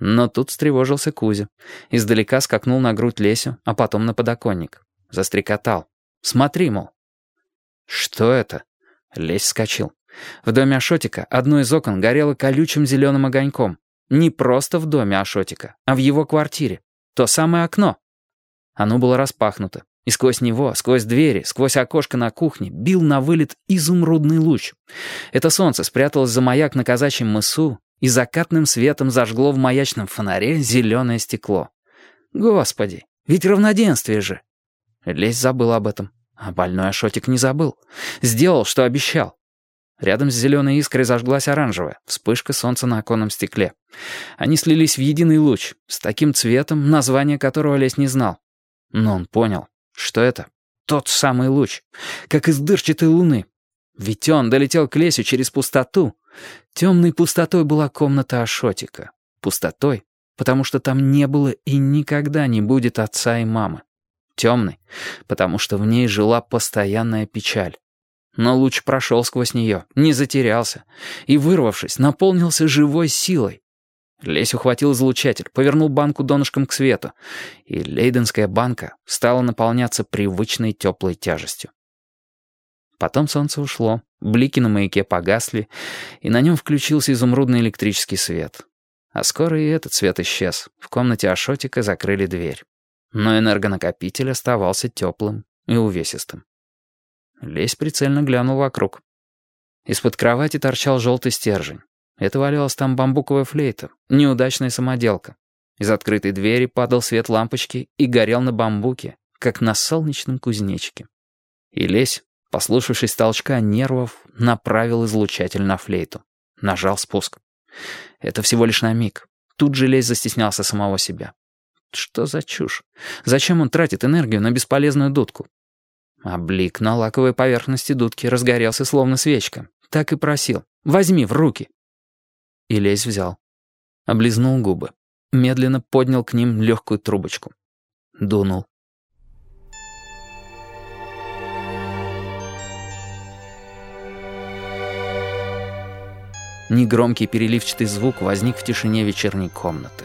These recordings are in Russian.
Но тут встревожился Кузя. Издалека скакнул на грудь Лесю, а потом на подоконник. Застрекотал. «Смотри, мол». «Что это?» Лесь вскочил. В доме Ашотика одно из окон горело колючим зеленым огоньком. Не просто в доме Ашотика, а в его квартире. То самое окно. Оно было распахнуто, и сквозь него, сквозь двери, сквозь окошко на кухне бил на вылет изумрудный луч. Это солнце спряталось за маяк на казачьем мысу и закатным светом зажгло в маячном фонаре зеленое стекло. Господи, ведь равноденствие же. Лесь забыл об этом, а больной Ашотик не забыл. Сделал, что обещал. Рядом с зеленой искрой зажглась оранжевая, вспышка солнца на оконном стекле. Они слились в единый луч, с таким цветом, название которого Лесь не знал. Но он понял, что это тот самый луч, как из дырчатой луны. Ведь он долетел к лесу через пустоту. Темной пустотой была комната Ашотика. Пустотой, потому что там не было и никогда не будет отца и мамы. Темной, потому что в ней жила постоянная печаль. Но луч прошел сквозь нее, не затерялся, и, вырвавшись, наполнился живой силой. Лесь ухватил излучатель, повернул банку донышком к свету, и лейденская банка стала наполняться привычной теплой тяжестью. Потом солнце ушло, блики на маяке погасли, и на нем включился изумрудный электрический свет. А скоро и этот свет исчез. В комнате Ашотика закрыли дверь. Но энергонакопитель оставался теплым и увесистым. Лесь прицельно глянул вокруг. Из-под кровати торчал желтый стержень. Это валялась там бамбуковая флейта, неудачная самоделка. Из открытой двери падал свет лампочки и горел на бамбуке, как на солнечном кузнечике. И Лесь, послушавшись толчка нервов, направил излучатель на флейту. Нажал спуск. Это всего лишь на миг. Тут же Лесь застеснялся самого себя. Что за чушь? Зачем он тратит энергию на бесполезную дудку? А блик на лаковой поверхности дудки разгорелся словно свечка. Так и просил. «Возьми в руки». И лезь взял. Облизнул губы. Медленно поднял к ним легкую трубочку. Дунул. Негромкий переливчатый звук возник в тишине вечерней комнаты.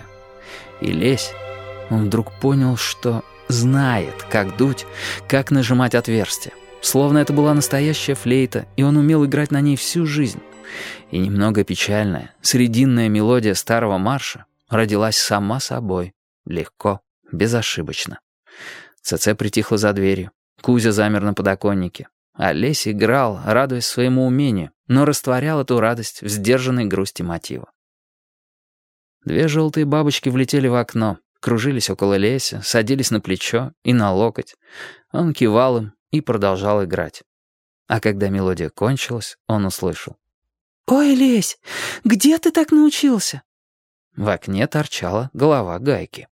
И лезь, он вдруг понял, что знает, как дуть, как нажимать отверстие. Словно это была настоящая флейта, и он умел играть на ней всю жизнь. И немного печальная, срединная мелодия старого марша родилась сама собой, легко, безошибочно. ЦЦ притихла за дверью. Кузя замер на подоконнике. Олесь играл, радуясь своему умению, но растворял эту радость в сдержанной грусти мотива. Две желтые бабочки влетели в окно, кружились около Леся, садились на плечо и на локоть. Он кивал им и продолжал играть. А когда мелодия кончилась, он услышал. «Ой, Лесь, где ты так научился?» В окне торчала голова гайки.